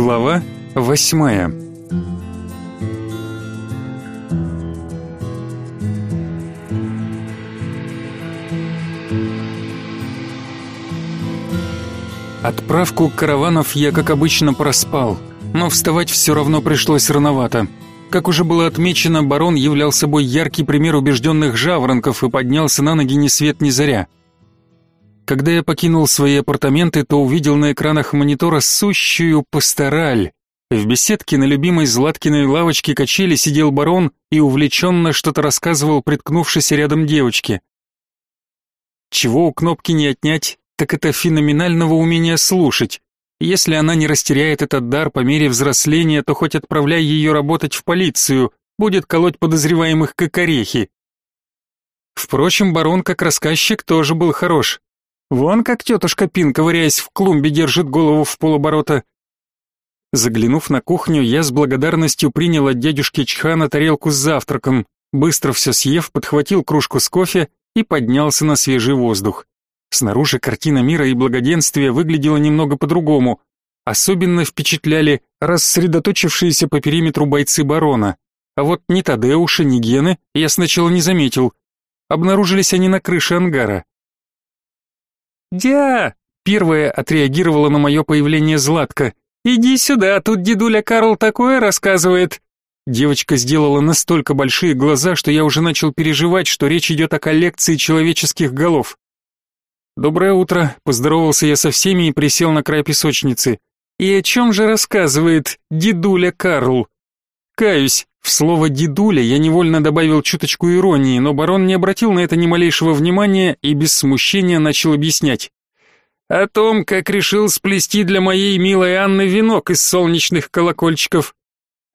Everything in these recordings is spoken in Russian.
Глава восьмая Отправку караванов я, как обычно, проспал, но вставать все равно пришлось рановато. Как уже было отмечено, барон являл собой яркий пример убежденных жаворонков и поднялся на ноги ни свет ни заря. Когда я покинул свои апартаменты, то увидел на экранах монитора сущую пастораль. В беседке на любимой Златкиной лавочке качели сидел барон и увлеченно что-то рассказывал приткнувшейся рядом девочке. Чего у кнопки не отнять, так это феноменального умения слушать. Если она не растеряет этот дар по мере взросления, то хоть отправляй ее работать в полицию, будет колоть подозреваемых как орехи. Впрочем, барон как рассказчик тоже был хорош. Вон как тетушка Пин, ковыряясь в клумбе, держит голову в полоборота. Заглянув на кухню, я с благодарностью принял от дядюшки Чхана тарелку с завтраком, быстро все съев, подхватил кружку с кофе и поднялся на свежий воздух. Снаружи картина мира и благоденствия выглядела немного по-другому. Особенно впечатляли рассредоточившиеся по периметру бойцы барона. А вот ни Тадеуша, ни Гены я сначала не заметил. Обнаружились они на крыше ангара. «Дя!» — первая отреагировала на мое появление Златка. «Иди сюда, тут дедуля Карл такое рассказывает!» Девочка сделала настолько большие глаза, что я уже начал переживать, что речь идет о коллекции человеческих голов. «Доброе утро», — поздоровался я со всеми и присел на край песочницы. «И о чем же рассказывает дедуля Карл?» Каюсь, в слово «дедуля» я невольно добавил чуточку иронии, но барон не обратил на это ни малейшего внимания и без смущения начал объяснять. «О том, как решил сплести для моей милой Анны венок из солнечных колокольчиков».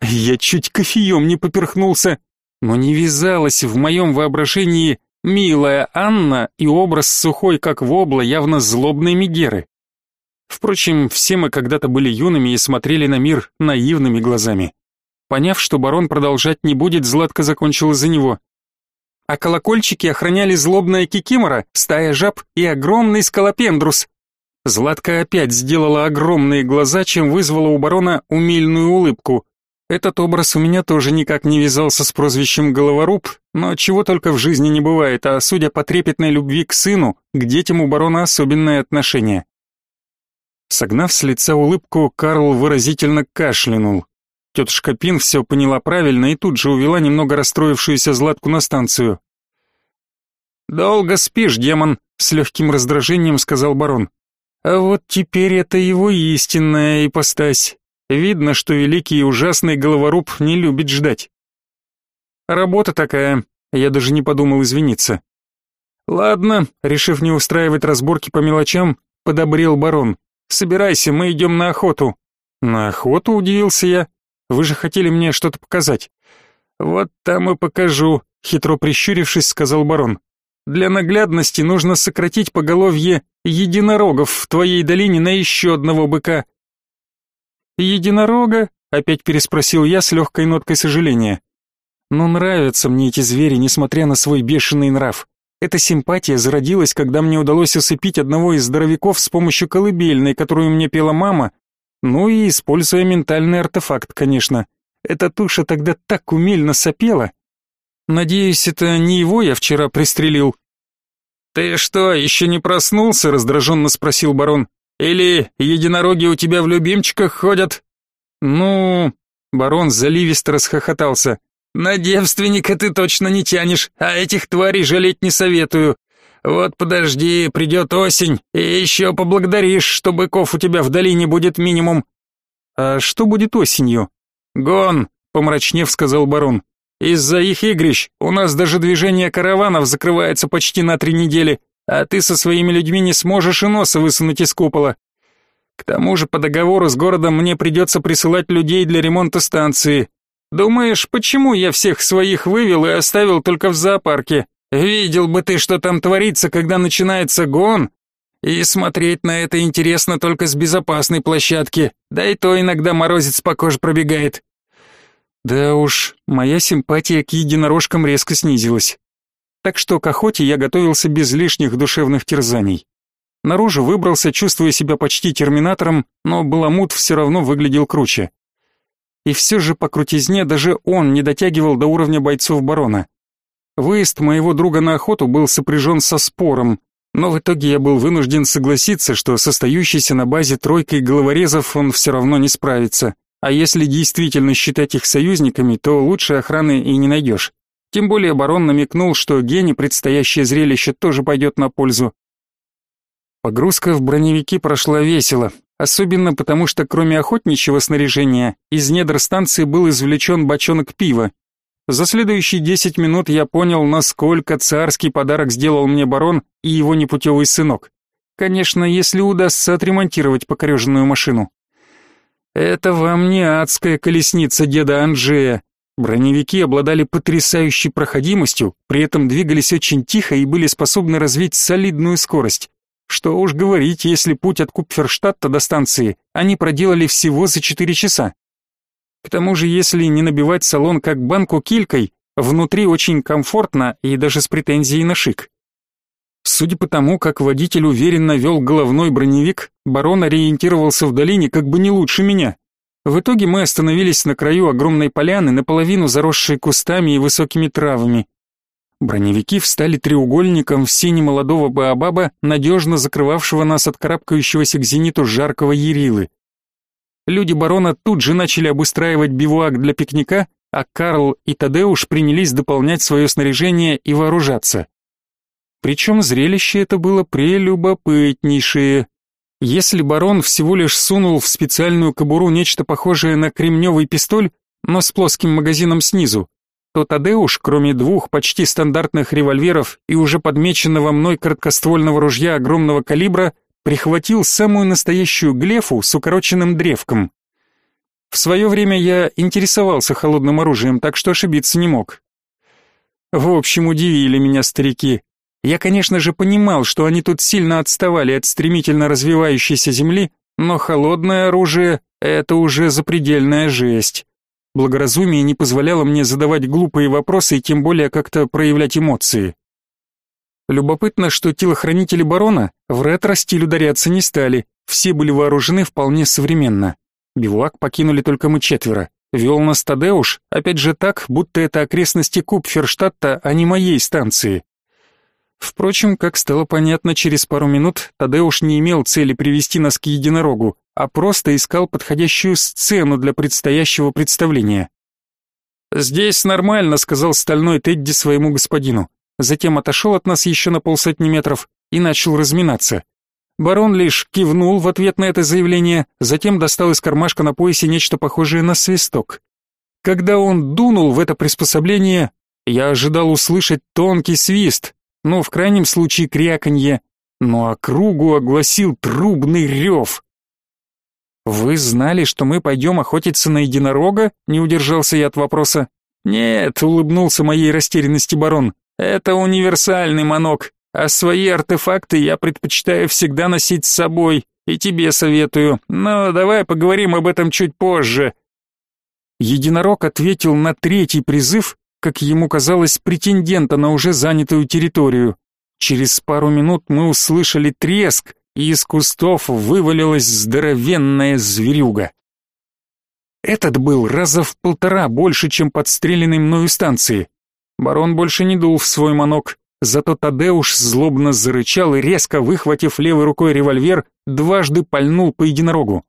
Я чуть кофеем не поперхнулся, но не вязалось в моем воображении Милая Анна и образ сухой, как вобла, явно злобной Мегеры. Впрочем, все мы когда-то были юными и смотрели на мир наивными глазами. Поняв, что барон продолжать не будет, Златка закончила за него. А колокольчики охраняли злобная кикимора, стая жаб и огромный скалопендрус. Златка опять сделала огромные глаза, чем вызвала у барона умильную улыбку. Этот образ у меня тоже никак не вязался с прозвищем Головоруб, но чего только в жизни не бывает, а судя по трепетной любви к сыну, к детям у барона особенное отношение. Согнав с лица улыбку, Карл выразительно кашлянул. Тетушка Пин все поняла правильно и тут же увела немного расстроившуюся Златку на станцию. «Долго спишь, демон», — с легким раздражением сказал барон. «А вот теперь это его истинная ипостась. Видно, что великий и ужасный головоруб не любит ждать. Работа такая, я даже не подумал извиниться. Ладно, решив не устраивать разборки по мелочам, подобрел барон. Собирайся, мы идем на охоту. На охоту, удивился я. Вы же хотели мне что-то показать. Вот там и покажу, хитро прищурившись, сказал барон. Для наглядности нужно сократить поголовье единорогов в твоей долине на еще одного быка. «Единорога?» — опять переспросил я с легкой ноткой сожаления. «Но нравятся мне эти звери, несмотря на свой бешеный нрав. Эта симпатия зародилась, когда мне удалось усыпить одного из здоровяков с помощью колыбельной, которую мне пела мама, ну и используя ментальный артефакт, конечно. Эта туша тогда так умельно сопела. Надеюсь, это не его я вчера пристрелил». «Ты что, еще не проснулся?» — раздраженно спросил барон. Или единороги у тебя в любимчиках ходят? Ну, барон заливисто расхохотался. На девственника ты точно не тянешь, а этих тварей жалеть не советую. Вот подожди, придет осень, и еще поблагодаришь, что быков у тебя в долине будет минимум. А что будет осенью? Гон, помрачнев сказал барон. Из-за их игрищ у нас даже движение караванов закрывается почти на три недели а ты со своими людьми не сможешь и носа высунуть из купола. К тому же по договору с городом мне придется присылать людей для ремонта станции. Думаешь, почему я всех своих вывел и оставил только в зоопарке? Видел бы ты, что там творится, когда начинается гон. И смотреть на это интересно только с безопасной площадки, да и то иногда морозец по коже пробегает. Да уж, моя симпатия к единорожкам резко снизилась так что к охоте я готовился без лишних душевных терзаний. Наружу выбрался, чувствуя себя почти терминатором, но Баламут все равно выглядел круче. И все же по крутизне даже он не дотягивал до уровня бойцов барона. Выезд моего друга на охоту был сопряжен со спором, но в итоге я был вынужден согласиться, что состоящийся на базе тройкой головорезов он все равно не справится. А если действительно считать их союзниками, то лучшей охраны и не найдешь. Тем более барон намекнул, что Гене предстоящее зрелище тоже пойдет на пользу. Погрузка в броневики прошла весело, особенно потому что кроме охотничьего снаряжения из недр станции был извлечен бочонок пива. За следующие десять минут я понял, насколько царский подарок сделал мне барон и его непутевый сынок. Конечно, если удастся отремонтировать покореженную машину. Это вам не адская колесница деда Анжея. Броневики обладали потрясающей проходимостью, при этом двигались очень тихо и были способны развить солидную скорость. Что уж говорить, если путь от Купферштадта до станции они проделали всего за 4 часа. К тому же, если не набивать салон как банку килькой, внутри очень комфортно и даже с претензией на шик. Судя по тому, как водитель уверенно вел головной броневик, барон ориентировался в долине как бы не лучше меня. В итоге мы остановились на краю огромной поляны, наполовину заросшей кустами и высокими травами. Броневики встали треугольником в сине молодого баобаба, надежно закрывавшего нас от карабкающегося к зениту жаркого ярилы. Люди барона тут же начали обустраивать бивуак для пикника, а Карл и Тадеуш принялись дополнять свое снаряжение и вооружаться. Причем зрелище это было прелюбопытнейшее. Если барон всего лишь сунул в специальную кобуру нечто похожее на кремневый пистоль, но с плоским магазином снизу, то Тадеуш, кроме двух почти стандартных револьверов и уже подмеченного мной короткоствольного ружья огромного калибра, прихватил самую настоящую глефу с укороченным древком. В свое время я интересовался холодным оружием, так что ошибиться не мог. В общем, удивили меня старики. Я, конечно же, понимал, что они тут сильно отставали от стремительно развивающейся земли, но холодное оружие — это уже запредельная жесть. Благоразумие не позволяло мне задавать глупые вопросы и тем более как-то проявлять эмоции. Любопытно, что телохранители барона в ретро-стиль ударяться не стали, все были вооружены вполне современно. Бивуак покинули только мы четверо. Вел нас Тадеуш, опять же так, будто это окрестности Купферштадта, а не моей станции. Впрочем, как стало понятно через пару минут, Тадеуш не имел цели привести нас к единорогу, а просто искал подходящую сцену для предстоящего представления. «Здесь нормально», — сказал стальной Тедди своему господину. Затем отошел от нас еще на полсотни метров и начал разминаться. Барон лишь кивнул в ответ на это заявление, затем достал из кармашка на поясе нечто похожее на свисток. Когда он дунул в это приспособление, я ожидал услышать тонкий свист, ну, в крайнем случае кряканье, но округу огласил трубный рев. «Вы знали, что мы пойдем охотиться на единорога?» — не удержался я от вопроса. «Нет», — улыбнулся моей растерянности барон, — «это универсальный манок, а свои артефакты я предпочитаю всегда носить с собой, и тебе советую, но давай поговорим об этом чуть позже». Единорог ответил на третий призыв, как ему казалось, претендента на уже занятую территорию. Через пару минут мы услышали треск, и из кустов вывалилась здоровенная зверюга. Этот был раза в полтора больше, чем подстреленный мною станции. Барон больше не дул в свой манок, зато Тадеуш злобно зарычал и, резко выхватив левой рукой револьвер, дважды пальнул по единорогу.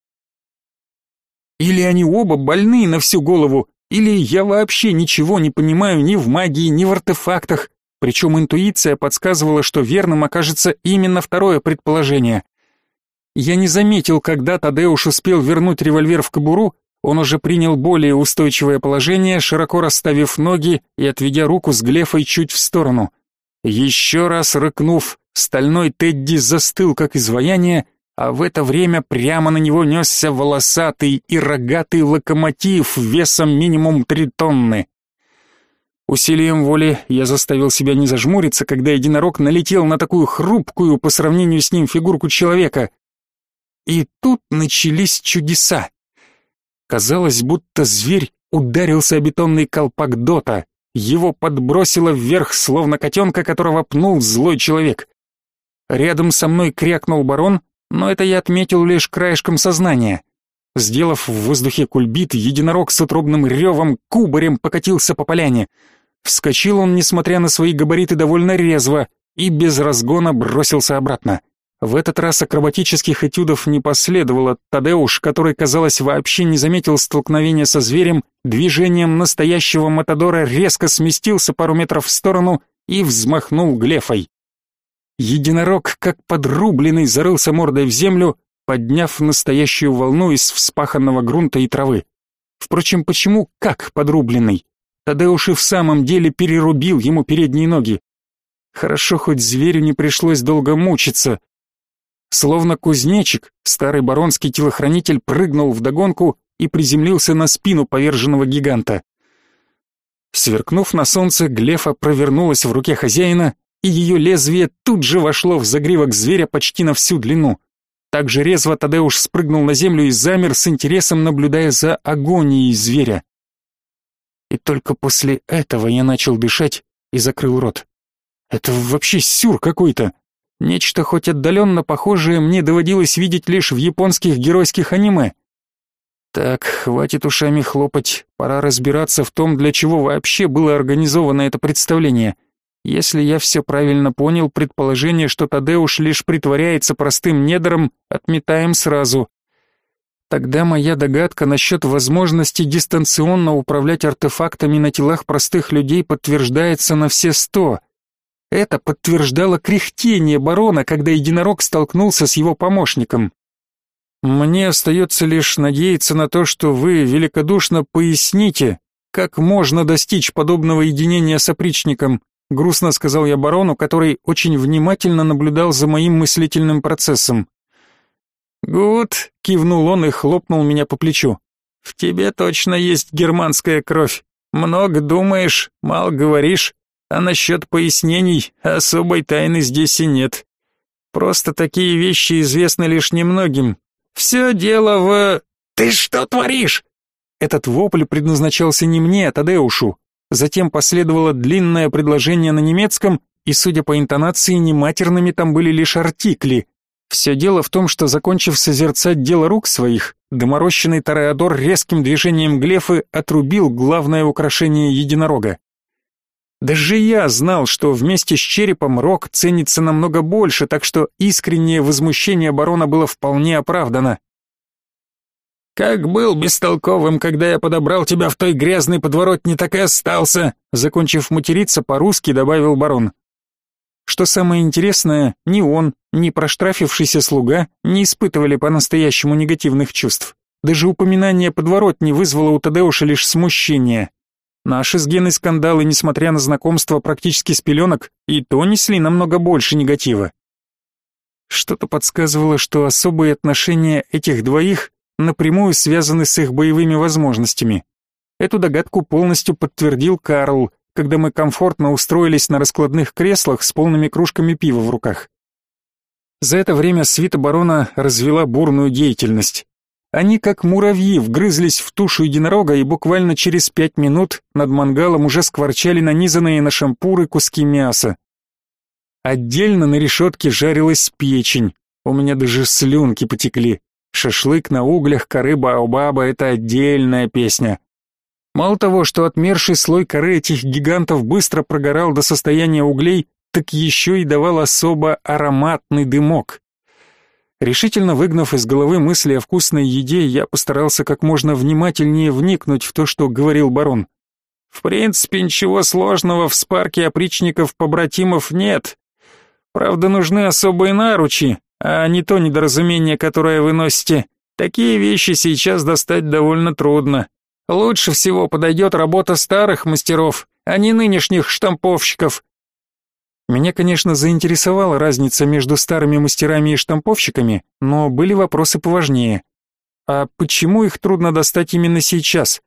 Или они оба больны на всю голову, или я вообще ничего не понимаю ни в магии, ни в артефактах, причем интуиция подсказывала, что верным окажется именно второе предположение. Я не заметил, когда Тадеуш успел вернуть револьвер в кобуру, он уже принял более устойчивое положение, широко расставив ноги и отведя руку с глефой чуть в сторону. Еще раз рыкнув, стальной Тедди застыл, как изваяние, а в это время прямо на него несся волосатый и рогатый локомотив весом минимум три тонны. Усилием воли я заставил себя не зажмуриться, когда единорог налетел на такую хрупкую по сравнению с ним фигурку человека. И тут начались чудеса. Казалось, будто зверь ударился о бетонный колпак дота. Его подбросило вверх, словно котенка, которого пнул злой человек. Рядом со мной крякнул барон, но это я отметил лишь краешком сознания. Сделав в воздухе кульбит, единорог с утробным ревом кубарем покатился по поляне. Вскочил он, несмотря на свои габариты, довольно резво и без разгона бросился обратно. В этот раз акробатических этюдов не последовало. Тадеуш, который, казалось, вообще не заметил столкновения со зверем, движением настоящего матадора резко сместился пару метров в сторону и взмахнул глефой. Единорог, как подрубленный, зарылся мордой в землю, подняв настоящую волну из вспаханного грунта и травы. Впрочем, почему как подрубленный? Тадеуш и в самом деле перерубил ему передние ноги. Хорошо, хоть зверю не пришлось долго мучиться. Словно кузнечик, старый баронский телохранитель прыгнул вдогонку и приземлился на спину поверженного гиганта. Сверкнув на солнце, Глефа провернулась в руке хозяина и ее лезвие тут же вошло в загривок зверя почти на всю длину. Так же резво Тадеуш спрыгнул на землю и замер с интересом, наблюдая за агонией зверя. И только после этого я начал дышать и закрыл рот. Это вообще сюр какой-то. Нечто хоть отдаленно похожее мне доводилось видеть лишь в японских геройских аниме. Так, хватит ушами хлопать, пора разбираться в том, для чего вообще было организовано это представление. Если я все правильно понял, предположение, что Тадеуш лишь притворяется простым недором, отметаем сразу. Тогда моя догадка насчет возможности дистанционно управлять артефактами на телах простых людей подтверждается на все сто. Это подтверждало кряхтение барона, когда единорог столкнулся с его помощником. Мне остается лишь надеяться на то, что вы великодушно поясните, как можно достичь подобного единения с опричником, грустно сказал я барону, который очень внимательно наблюдал за моим мыслительным процессом. «Гуд», — кивнул он и хлопнул меня по плечу. «В тебе точно есть германская кровь. Много думаешь, мало говоришь, а насчет пояснений особой тайны здесь и нет. Просто такие вещи известны лишь немногим. Все дело в... Ты что творишь?» Этот вопль предназначался не мне, а Тадеушу. Затем последовало длинное предложение на немецком, и, судя по интонации, не матерными там были лишь артикли. Все дело в том, что, закончив созерцать дело рук своих, доморощенный Тореадор резким движением глефы отрубил главное украшение единорога. Даже я знал, что вместе с черепом рог ценится намного больше, так что искреннее возмущение барона было вполне оправдано. «Как был бестолковым, когда я подобрал тебя в той грязной подворотне, так и остался», закончив материться, по-русски добавил барон. Что самое интересное, ни он, ни проштрафившийся слуга не испытывали по-настоящему негативных чувств. Даже упоминание подворотни вызвало у Тадеуша лишь смущение. Наши с Геной скандалы, несмотря на знакомство практически с пеленок, и то несли намного больше негатива. Что-то подсказывало, что особые отношения этих двоих напрямую связаны с их боевыми возможностями. Эту догадку полностью подтвердил Карл, когда мы комфортно устроились на раскладных креслах с полными кружками пива в руках. За это время свита барона развела бурную деятельность. Они, как муравьи, вгрызлись в тушу единорога и буквально через пять минут над мангалом уже скворчали нанизанные на шампуры куски мяса. Отдельно на решетке жарилась печень, у меня даже слюнки потекли. Шашлык на углях коры Баобаба — это отдельная песня. Мало того, что отмерший слой коры этих гигантов быстро прогорал до состояния углей, так еще и давал особо ароматный дымок. Решительно выгнав из головы мысли о вкусной еде, я постарался как можно внимательнее вникнуть в то, что говорил барон. В принципе, ничего сложного в спарке опричников-побратимов нет. Правда, нужны особые наручи, а не то недоразумение, которое вы носите. Такие вещи сейчас достать довольно трудно. Лучше всего подойдет работа старых мастеров, а не нынешних штамповщиков. Меня, конечно, заинтересовала разница между старыми мастерами и штамповщиками, но были вопросы поважнее. А почему их трудно достать именно сейчас?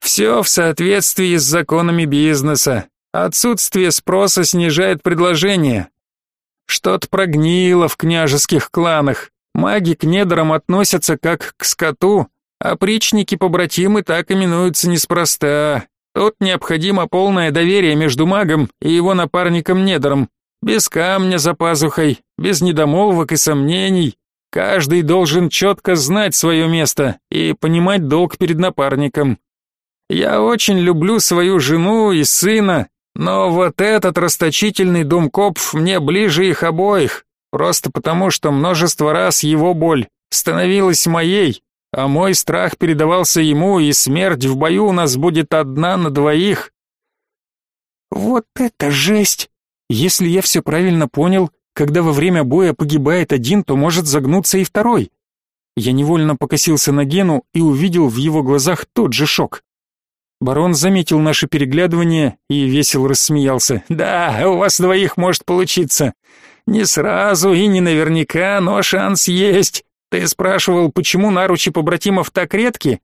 Все в соответствии с законами бизнеса. Отсутствие спроса снижает предложение, что-то прогнило в княжеских кланах. Маги к недорам относятся как к скоту, а причники-побратимы так именуются неспроста. Тут необходимо полное доверие между магом и его напарником недором. без камня за пазухой, без недомолвок и сомнений. Каждый должен четко знать свое место и понимать долг перед напарником. Я очень люблю свою жену и сына, но вот этот расточительный думкопф мне ближе их обоих, просто потому что множество раз его боль становилась моей, а мой страх передавался ему, и смерть в бою у нас будет одна на двоих. Вот это жесть! Если я все правильно понял, когда во время боя погибает один, то может загнуться и второй. Я невольно покосился на Гену и увидел в его глазах тот же шок. Барон заметил наше переглядывание и весело рассмеялся. «Да, у вас двоих может получиться. Не сразу и не наверняка, но шанс есть. Ты спрашивал, почему наручи побратимов так редки?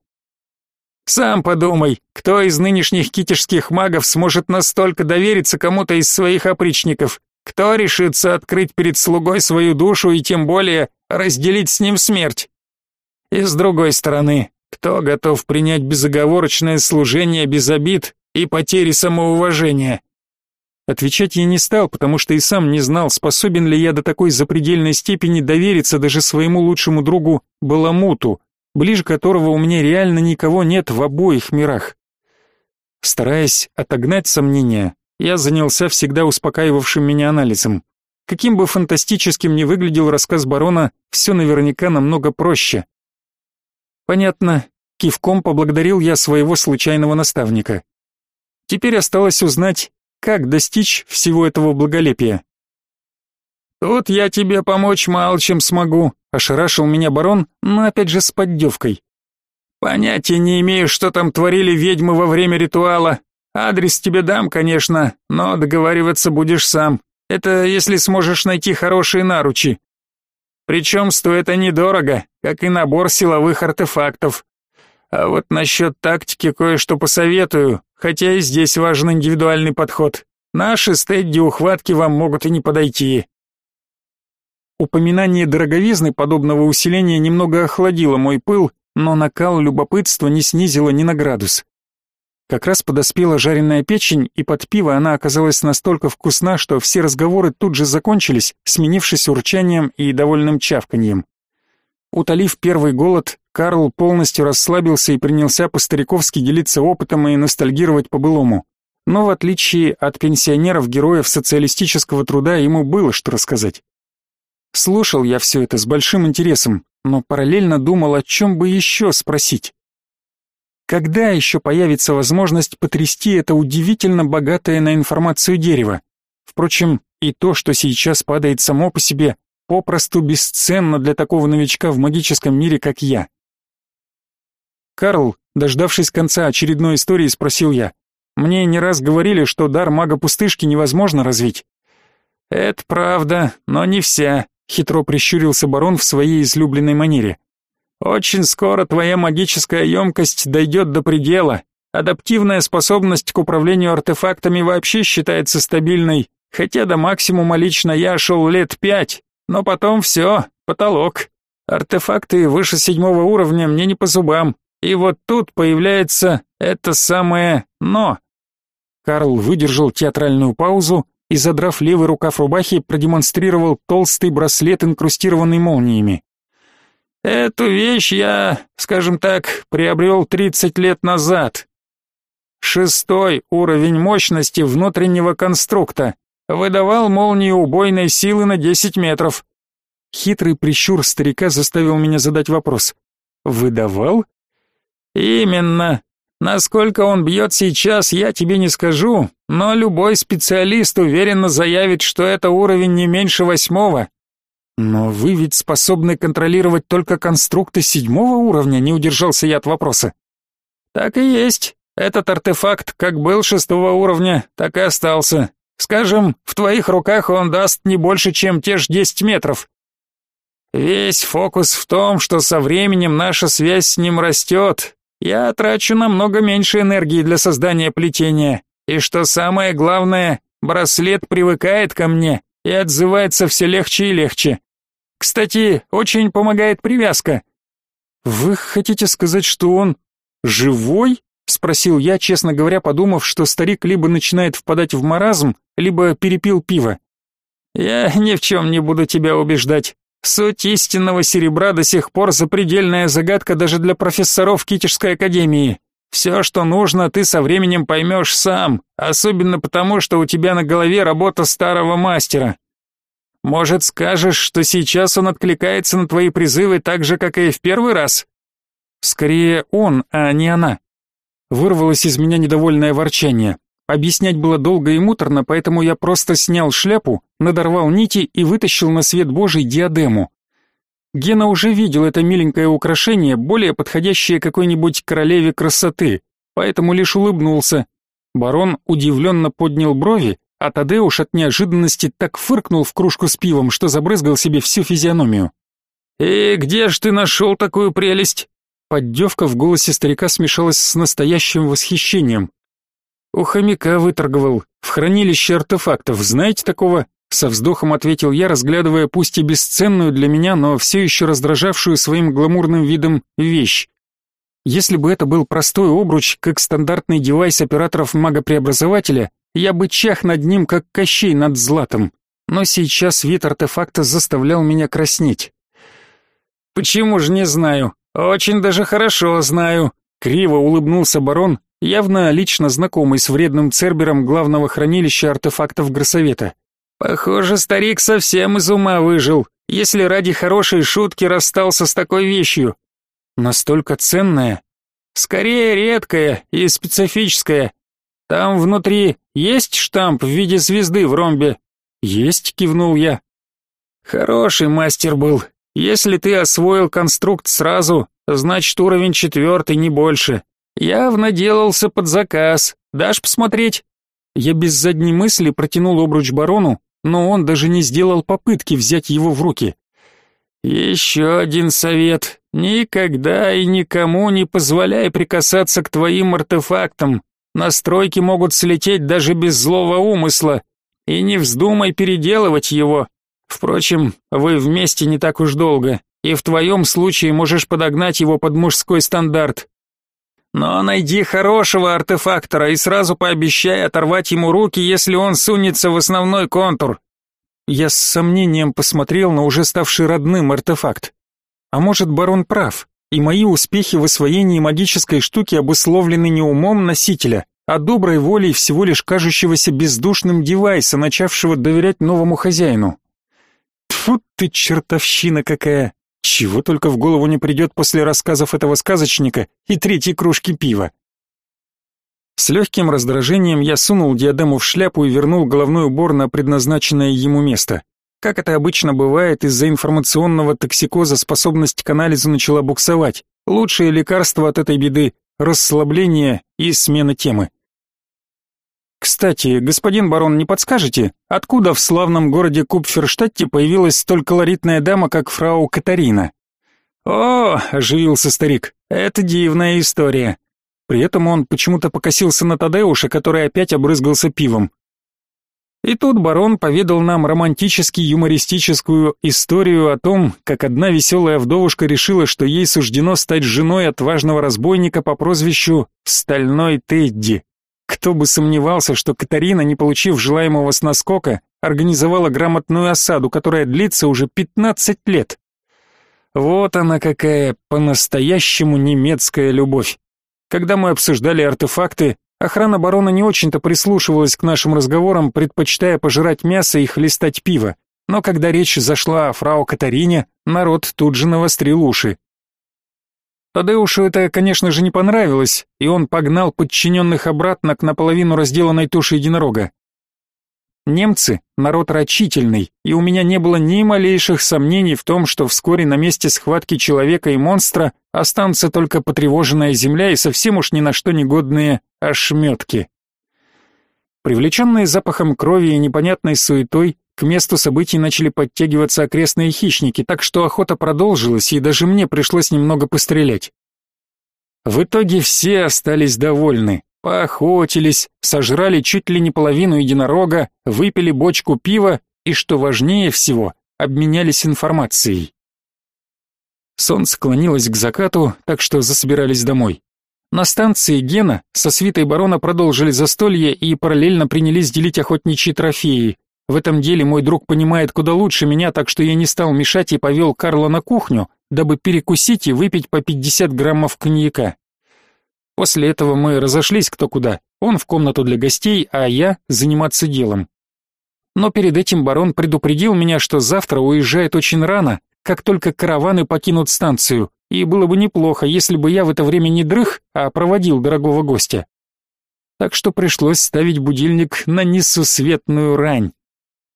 Сам подумай, кто из нынешних китежских магов сможет настолько довериться кому-то из своих опричников? Кто решится открыть перед слугой свою душу и тем более разделить с ним смерть? И с другой стороны, кто готов принять безоговорочное служение без обид и потери самоуважения? Отвечать я не стал, потому что и сам не знал, способен ли я до такой запредельной степени довериться даже своему лучшему другу Баламуту, ближе которого у меня реально никого нет в обоих мирах. Стараясь отогнать сомнения, я занялся всегда успокаивавшим меня анализом. Каким бы фантастическим ни выглядел рассказ барона, все наверняка намного проще. Понятно, кивком поблагодарил я своего случайного наставника. Теперь осталось узнать, как достичь всего этого благолепия? Тут я тебе помочь мало чем смогу, ошарашил меня барон, но опять же с поддевкой. Понятия не имею, что там творили ведьмы во время ритуала. Адрес тебе дам, конечно, но договариваться будешь сам. Это если сможешь найти хорошие наручи. Причем стоит они дорого, как и набор силовых артефактов. А вот насчет тактики кое-что посоветую, хотя и здесь важен индивидуальный подход. Наши стедди ухватки вам могут и не подойти. Упоминание дороговизны подобного усиления немного охладило мой пыл, но накал любопытства не снизило ни на градус. Как раз подоспела жареная печень, и под пиво она оказалась настолько вкусна, что все разговоры тут же закончились, сменившись урчанием и довольным чавканьем. Утолив первый голод, Карл полностью расслабился и принялся по-стариковски делиться опытом и ностальгировать по-былому. Но в отличие от пенсионеров-героев социалистического труда, ему было что рассказать. Слушал я все это с большим интересом, но параллельно думал, о чем бы еще спросить. Когда еще появится возможность потрясти это удивительно богатое на информацию дерево? Впрочем, и то, что сейчас падает само по себе, попросту бесценно для такого новичка в магическом мире, как я. Карл, дождавшись конца очередной истории, спросил я. Мне не раз говорили, что дар мага-пустышки невозможно развить. Это правда, но не вся, хитро прищурился барон в своей излюбленной манере. Очень скоро твоя магическая емкость дойдет до предела. Адаптивная способность к управлению артефактами вообще считается стабильной, хотя до максимума лично я шел лет пять, но потом все, потолок. Артефакты выше седьмого уровня мне не по зубам, и вот тут появляется это самое «но». Карл выдержал театральную паузу и, задрав левый рукав рубахи, продемонстрировал толстый браслет, инкрустированный молниями. «Эту вещь я, скажем так, приобрел 30 лет назад. Шестой уровень мощности внутреннего конструкта выдавал молнию убойной силы на 10 метров». Хитрый прищур старика заставил меня задать вопрос. «Выдавал?» «Именно. Насколько он бьет сейчас, я тебе не скажу, но любой специалист уверенно заявит, что это уровень не меньше восьмого. Но вы ведь способны контролировать только конструкты седьмого уровня, не удержался я от вопроса. Так и есть. Этот артефакт как был шестого уровня, так и остался. Скажем, в твоих руках он даст не больше, чем те же десять метров. Весь фокус в том, что со временем наша связь с ним растет, я трачу намного меньше энергии для создания плетения, и что самое главное, браслет привыкает ко мне и отзывается все легче и легче. Кстати, очень помогает привязка. Вы хотите сказать, что он живой? спросил я, честно говоря, подумав, что старик либо начинает впадать в маразм, либо перепил пиво. Я ни в чем не буду тебя убеждать. Суть истинного серебра до сих пор запредельная загадка даже для профессоров Китежской академии. Все, что нужно, ты со временем поймешь сам, особенно потому, что у тебя на голове работа старого мастера. Может, скажешь, что сейчас он откликается на твои призывы так же, как и в первый раз? Скорее он, а не она. Вырвалось из меня недовольное ворчание. Объяснять было долго и муторно, поэтому я просто снял шляпу, надорвал нити и вытащил на свет Божий диадему. Гена уже видел это миленькое украшение, более подходящее какой-нибудь королеве красоты, поэтому лишь улыбнулся. Барон удивленно поднял брови, а Тадеуш от неожиданности так фыркнул в кружку с пивом, что забрызгал себе всю физиономию. «И где ж ты нашел такую прелесть?» Поддевка в голосе старика смешалась с настоящим восхищением. «У хомяка выторговал, в хранилище артефактов, знаете такого?» Со вздохом ответил я, разглядывая пусть и бесценную для меня, но все еще раздражавшую своим гламурным видом вещь. Если бы это был простой обруч, как стандартный девайс операторов мага-преобразователя, я бы чах над ним, как Кощей над златом. Но сейчас вид артефакта заставлял меня краснеть. «Почему же не знаю? Очень даже хорошо знаю», — криво улыбнулся барон, явно лично знакомый с вредным цербером главного хранилища артефактов Гроссовета. Похоже, старик совсем из ума выжил, если ради хорошей шутки расстался с такой вещью. Настолько ценная? Скорее редкая и специфическая. Там внутри есть штамп в виде звезды в ромбе? Есть, кивнул я. Хороший мастер был. Если ты освоил конструкт сразу, значит уровень четвертый, не больше. Явно делался под заказ. Дашь посмотреть? Я без задней мысли протянул обруч барону, но он даже не сделал попытки взять его в руки. «Еще один совет. Никогда и никому не позволяй прикасаться к твоим артефактам. Настройки могут слететь даже без злого умысла. И не вздумай переделывать его. Впрочем, вы вместе не так уж долго, и в твоем случае можешь подогнать его под мужской стандарт. Но найди хорошего артефактора и сразу пообещай оторвать ему руки, если он сунется в основной контур. Я с сомнением посмотрел на уже ставший родным артефакт. А может, барон прав, и мои успехи в освоении магической штуки обусловлены не умом носителя, а доброй волей всего лишь кажущегося бездушным девайса, начавшего доверять новому хозяину. Тфу ты, чертовщина какая! Чего только в голову не придет после рассказов этого сказочника и третьей кружки пива. С легким раздражением я сунул диадему в шляпу и вернул головной убор на предназначенное ему место. Как это обычно бывает, из-за информационного токсикоза способность к анализу начала буксовать. Лучшее лекарство от этой беды – расслабление и смена темы. Кстати, господин барон, не подскажете, откуда в славном городе Купферштадте появилась столь колоритная дама, как фрау Катарина? О, оживился старик. Это дивная история. При этом он почему-то покосился на Тадеуша, который опять обрызгался пивом. И тут барон поведал нам романтически-юмористическую историю о том, как одна веселая вдовушка решила, что ей суждено стать женой отважного разбойника по прозвищу Стальной Тедди. Кто бы сомневался, что Катарина, не получив желаемого с наскока, организовала грамотную осаду, которая длится уже 15 лет. Вот она какая по-настоящему немецкая любовь. Когда мы обсуждали артефакты, охрана барона не очень-то прислушивалась к нашим разговорам, предпочитая пожирать мясо и хлестать пиво. Но когда речь зашла о фрау Катарине, народ тут же навострил уши. Тадеушу это, конечно же, не понравилось, и он погнал подчиненных обратно к наполовину разделанной туше единорога. Немцы — народ рачительный, и у меня не было ни малейших сомнений в том, что вскоре на месте схватки человека и монстра останутся только потревоженная земля и совсем уж ни на что негодные ошметки. Привлеченные запахом крови и непонятной суетой, к месту событий начали подтягиваться окрестные хищники, так что охота продолжилась, и даже мне пришлось немного пострелять. В итоге все остались довольны. Поохотились, сожрали чуть ли не половину единорога, выпили бочку пива и, что важнее всего, обменялись информацией. Солнце клонилось к закату, так что засобирались домой. На станции Гена со свитой барона продолжили застолье и параллельно принялись делить охотничьи трофеи, В этом деле мой друг понимает куда лучше меня, так что я не стал мешать и повел Карла на кухню, дабы перекусить и выпить по 50 граммов коньяка. После этого мы разошлись кто куда, он в комнату для гостей, а я заниматься делом. Но перед этим барон предупредил меня, что завтра уезжает очень рано, как только караваны покинут станцию, и было бы неплохо, если бы я в это время не дрых, а проводил дорогого гостя. Так что пришлось ставить будильник на несусветную рань.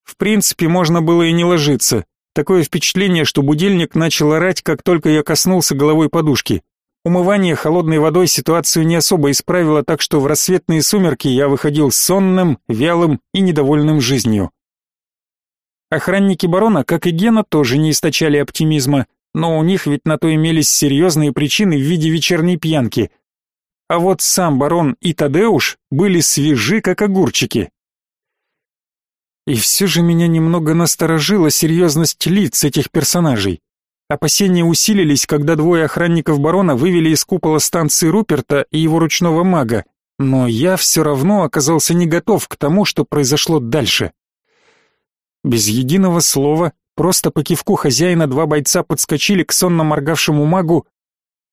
В принципе, можно было и не ложиться. Такое впечатление, что будильник начал орать, как только я коснулся головой подушки. Умывание холодной водой ситуацию не особо исправило, так что в рассветные сумерки я выходил сонным, вялым и недовольным жизнью. Охранники барона, как и Гена, тоже не источали оптимизма, но у них ведь на то имелись серьезные причины в виде вечерней пьянки. А вот сам барон и Тадеуш были свежи, как огурчики. И все же меня немного насторожила серьезность лиц этих персонажей. Опасения усилились, когда двое охранников барона вывели из купола станции Руперта и его ручного мага, но я все равно оказался не готов к тому, что произошло дальше. Без единого слова, просто по кивку хозяина два бойца подскочили к сонно моргавшему магу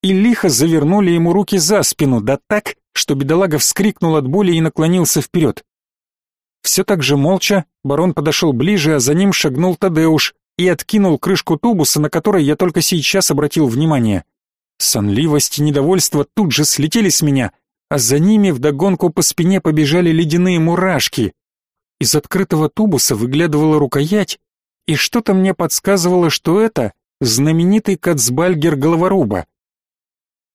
и лихо завернули ему руки за спину, да так, что бедолага вскрикнул от боли и наклонился вперед. Все так же молча барон подошел ближе, а за ним шагнул Тадеуш, и откинул крышку тубуса, на которой я только сейчас обратил внимание. Сонливость и недовольство тут же слетели с меня, а за ними вдогонку по спине побежали ледяные мурашки. Из открытого тубуса выглядывала рукоять, и что-то мне подсказывало, что это знаменитый Кацбальгер головоруба.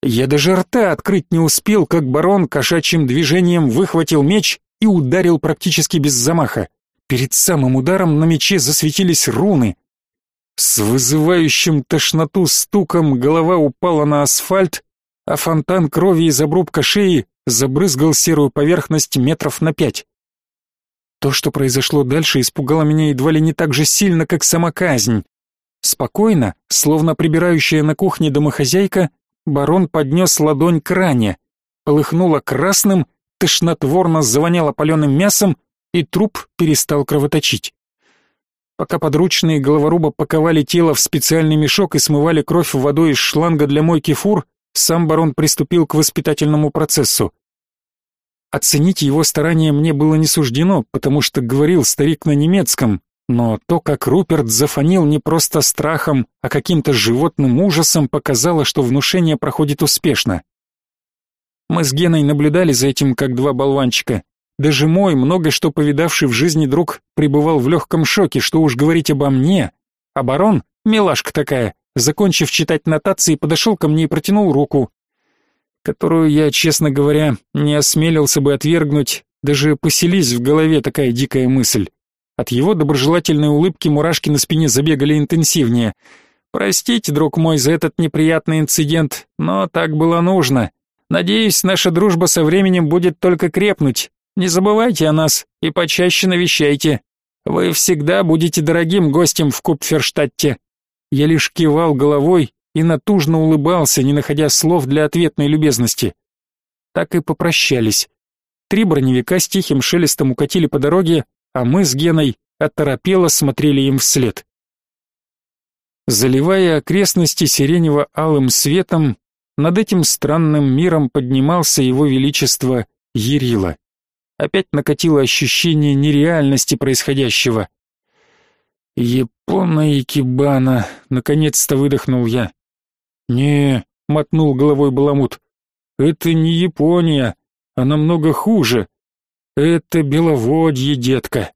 Я даже рта открыть не успел, как барон кошачьим движением выхватил меч и ударил практически без замаха. Перед самым ударом на мече засветились руны, с вызывающим тошноту стуком голова упала на асфальт, а фонтан крови из обрубка шеи забрызгал серую поверхность метров на пять. То, что произошло дальше, испугало меня едва ли не так же сильно, как сама казнь. Спокойно, словно прибирающая на кухне домохозяйка, барон поднес ладонь к ране, полыхнуло красным, тошнотворно завоняло паленым мясом, и труп перестал кровоточить. Пока подручные головоруба паковали тело в специальный мешок и смывали кровь водой из шланга для мойки фур, сам барон приступил к воспитательному процессу. Оценить его старания мне было не суждено, потому что говорил старик на немецком, но то, как Руперт зафонил не просто страхом, а каким-то животным ужасом, показало, что внушение проходит успешно. Мы с Геной наблюдали за этим, как два болванчика, даже мой, много что повидавший в жизни друг, пребывал в легком шоке, что уж говорить обо мне. А барон, милашка такая, закончив читать нотации, подошел ко мне и протянул руку, которую я, честно говоря, не осмелился бы отвергнуть, даже поселись в голове такая дикая мысль. От его доброжелательной улыбки мурашки на спине забегали интенсивнее. Простите, друг мой, за этот неприятный инцидент, но так было нужно. Надеюсь, наша дружба со временем будет только крепнуть. Не забывайте о нас и почаще навещайте. Вы всегда будете дорогим гостем в Купферштадте. Я лишь кивал головой и натужно улыбался, не находя слов для ответной любезности. Так и попрощались. Три броневика с тихим шелестом укатили по дороге, а мы с Геной оторопело смотрели им вслед. Заливая окрестности сиренево-алым светом, над этим странным миром поднимался его величество Ерила. Опять накатило ощущение нереальности происходящего. «Япона Икебана!» — наконец-то выдохнул я. «Не», — мотнул головой Баламут, — «это не Япония, а намного хуже. Это Беловодье, детка».